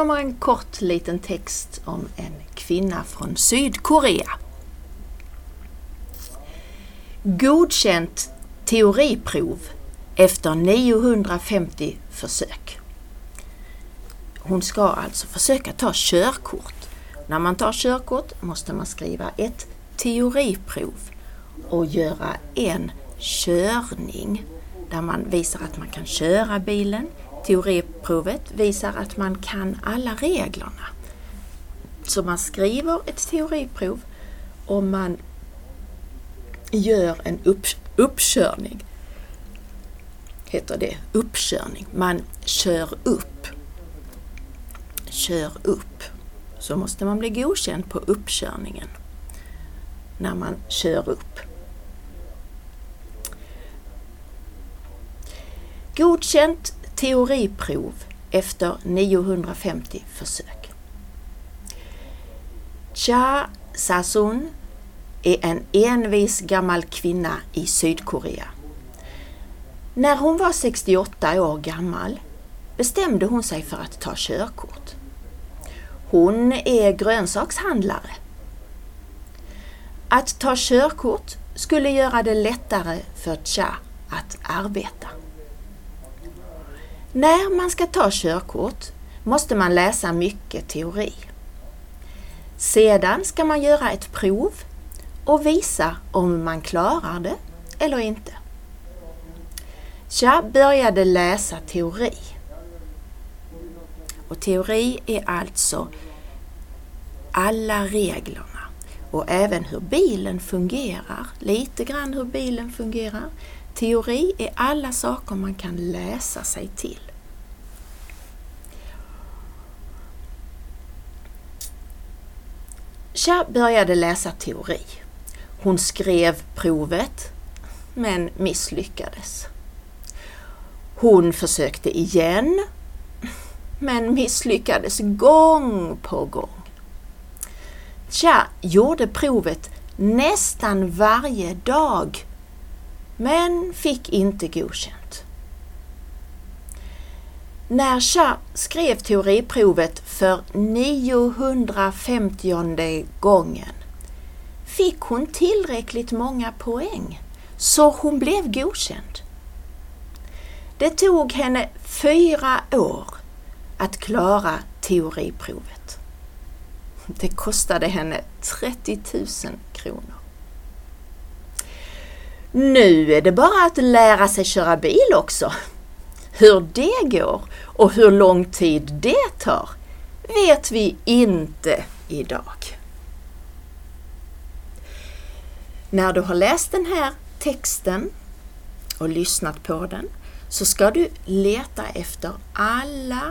Kommer en kort liten text om en kvinna från Sydkorea. Godkänt teoriprov efter 950 försök. Hon ska alltså försöka ta körkort. När man tar körkort måste man skriva ett teoriprov och göra en körning där man visar att man kan köra bilen. Teoriprovet visar att man kan alla reglerna. Så man skriver ett teoriprov och man gör en upp, uppkörning. Heter det. Uppkörning. Man kör upp. Kör upp. Så måste man bli godkänd på uppkörningen när man kör upp. Godkänt teoriprov efter 950 försök. Cha Sasun är en envis gammal kvinna i Sydkorea. När hon var 68 år gammal bestämde hon sig för att ta körkort. Hon är grönsakshandlare. Att ta körkort skulle göra det lättare för Cha att arbeta. När man ska ta körkort måste man läsa mycket teori. Sedan ska man göra ett prov och visa om man klarar det eller inte. Jag började läsa teori. Och teori är alltså alla reglerna och även hur bilen fungerar, lite grann hur bilen fungerar. Teori är alla saker man kan läsa sig till. Cha började läsa teori. Hon skrev provet men misslyckades. Hon försökte igen men misslyckades gång på gång. Cha gjorde provet nästan varje dag men fick inte godkänt. När Cha skrev teoriprovet för 950 gången fick hon tillräckligt många poäng så hon blev godkänd. Det tog henne fyra år att klara teoriprovet. Det kostade henne 30 000 kronor. Nu är det bara att lära sig köra bil också. Hur det går och hur lång tid det tar vet vi inte idag. När du har läst den här texten och lyssnat på den så ska du leta efter alla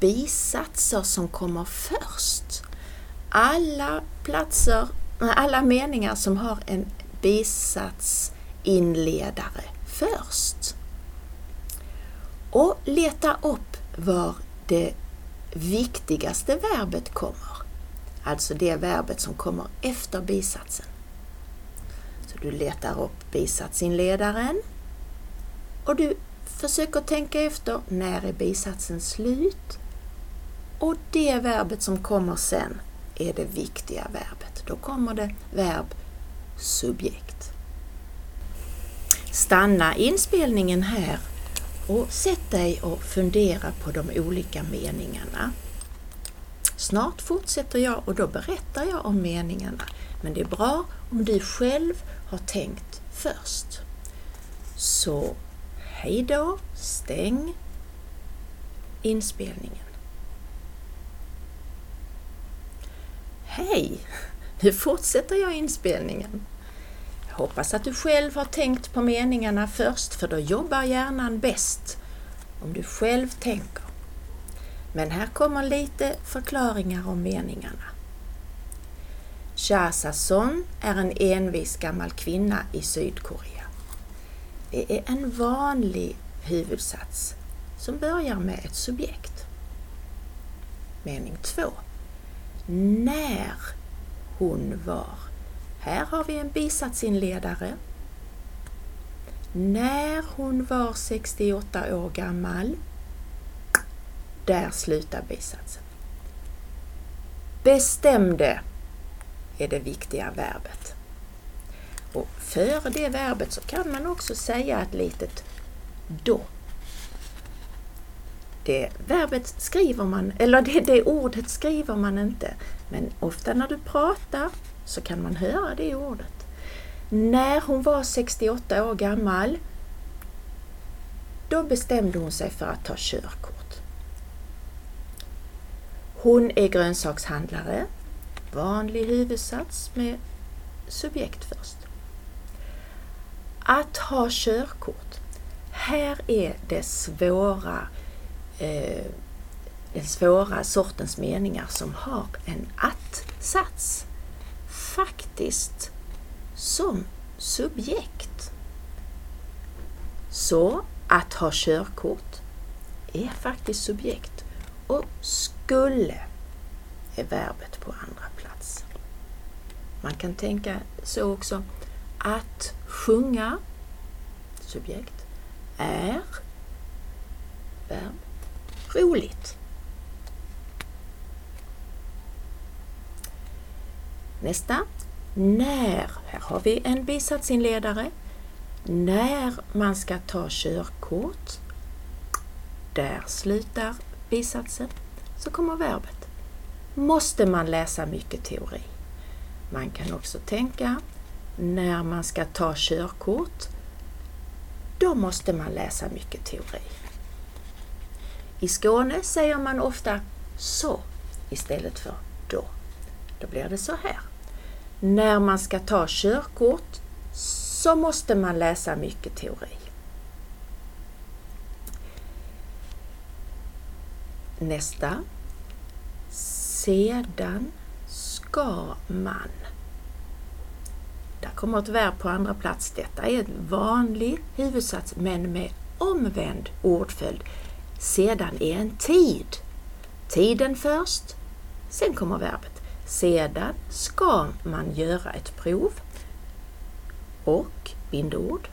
bisatser som kommer först. Alla platser, alla meningar som har en bisats inledare först. Och leta upp var det viktigaste verbet kommer. Alltså det verbet som kommer efter bisatsen. Så du letar upp bisatsinledaren och du försöker tänka efter när är bisatsen slut och det verbet som kommer sen är det viktiga verbet. Då kommer det verb subjekt. Stanna inspelningen här och sätt dig och fundera på de olika meningarna. Snart fortsätter jag och då berättar jag om meningarna. Men det är bra om du själv har tänkt först. Så hej då, stäng inspelningen. Hej! Nu fortsätter jag inspelningen. Jag hoppas att du själv har tänkt på meningarna först för då jobbar hjärnan bäst om du själv tänker. Men här kommer lite förklaringar om meningarna. Cha Son är en envis gammal kvinna i Sydkorea. Det är en vanlig huvudsats som börjar med ett subjekt. Mening 2. När hon var. Här har vi en bisatsinledare. När hon var 68 år gammal. där slutar bisatsen. Bestämde är det viktiga verbet. Och före det verbet så kan man också säga ett litet då. Det verbet skriver man, eller det, det ordet skriver man inte, men ofta när du pratar så kan man höra det ordet. När hon var 68 år gammal, då bestämde hon sig för att ta körkort. Hon är grönsakshandlare, vanlig huvudsats med subjekt först. Att ha körkort. Här är det svåra, eh, den svåra sortens meningar som har en att-sats. Faktiskt som subjekt. Så att ha körkort är faktiskt subjekt och skulle är verbet på andra plats. Man kan tänka så också att sjunga, subjekt, är verb, roligt. Nästa. När. Här har vi en bisatsinledare. När man ska ta körkort, där slutar bisatsen, så kommer verbet. Måste man läsa mycket teori? Man kan också tänka när man ska ta körkort, då måste man läsa mycket teori. I Skåne säger man ofta så istället för då. Då blir det så här. När man ska ta körkort så måste man läsa mycket teori. Nästa. Sedan ska man. Där kommer ett verb på andra plats. Detta är en vanlig huvudsats men med omvänd ordföljd. Sedan är en tid. Tiden först, sen kommer verbet. Sedan ska man göra ett prov och bindord.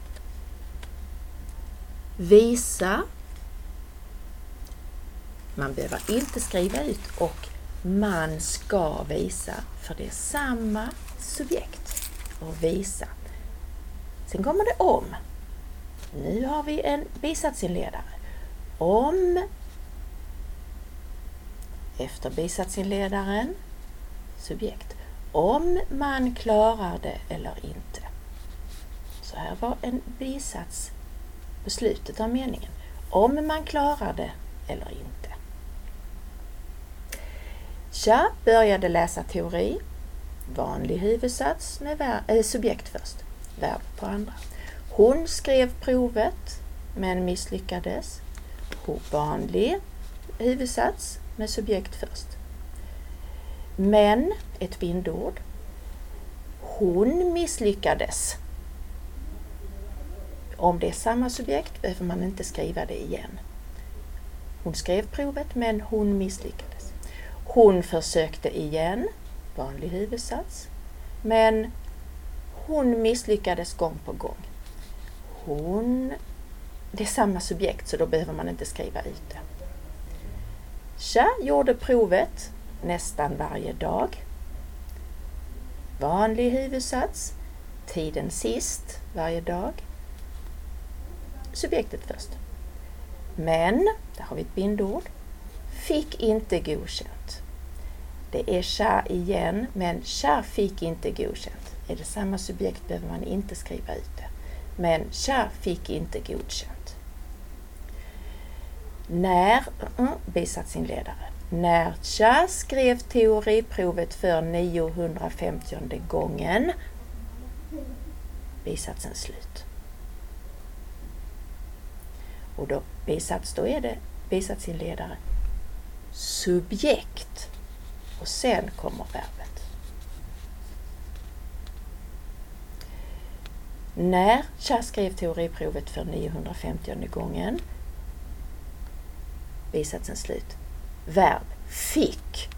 Visa. Man behöver inte skriva ut och man ska visa för det är samma subjekt och visa. Sen kommer det om. Nu har vi en bisatsinledare. Om efter bisatsinledaren subjekt. Om man klarar det eller inte. Så här var en bisats på slutet av meningen. Om man klarar det eller inte. Tja började läsa teori. Vanlig huvudsats med äh, subjekt först, verb på andra. Hon skrev provet men misslyckades. Vanlig huvudsats med subjekt först. Men, ett bindord. Hon misslyckades. Om det är samma subjekt behöver man inte skriva det igen. Hon skrev provet men hon misslyckades. Hon försökte igen, vanlig huvudsats, men hon misslyckades gång på gång. Hon, det är samma subjekt så då behöver man inte skriva ut det. Tja gjorde provet nästan varje dag. Vanlig huvudsats, tiden sist varje dag. Subjektet först. Men, där har vi ett bindord, fick inte godkänt. Det är tja igen, men tja fick inte godkänt. Är det samma subjekt behöver man inte skriva ut det. Men tja fick inte godkänt. När, mm, bisatsinledare. När skrev teoriprovet för 950 gången. Bisatsen slut. Och då bisats, då är det bisatsinledare subjekt. Och sen kommer verbet. När Cha skrev teoriprovet för 950 gången. Bisatsen slut verb fick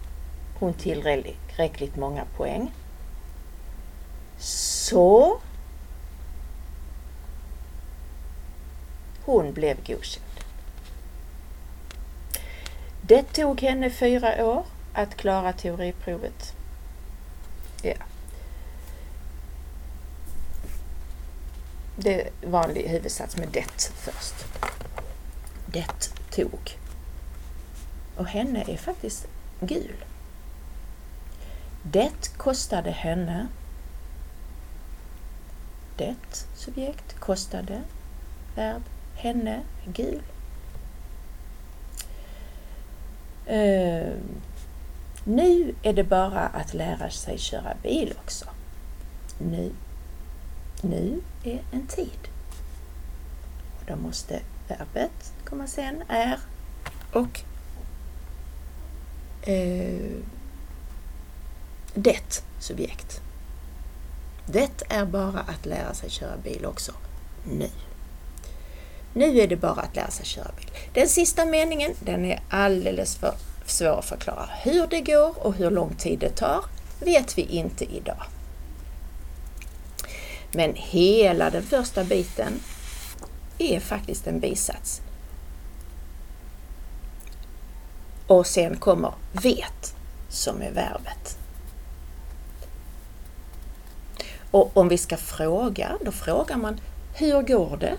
hon tillräckligt många poäng. Så hon blev godkänd. Det tog henne fyra år att klara teoriprovet. Ja. Det är vanlig huvudsats med det först. Det tog. Och henne är faktiskt gul. Det kostade henne. Det, subjekt, kostade, verb, henne, gul. Uh, nu är det bara att lära sig köra bil också. Nu. Nu är en tid. Och då måste verbet komma sen, är och eh, det subjekt. Det är bara att lära sig köra bil också. Nu. Nu är det bara att lära sig köra bil. Den sista meningen, den är alldeles för svår att förklara. Hur det går och hur lång tid det tar vet vi inte idag. Men hela den första biten är faktiskt en bisats. Och sen kommer vet som är verbet. Och om vi ska fråga, då frågar man hur går det?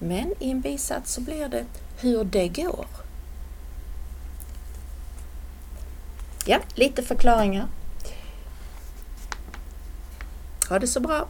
Men i en bisats så blir det hur det går. Ja, lite förklaringar. Ha det så bra!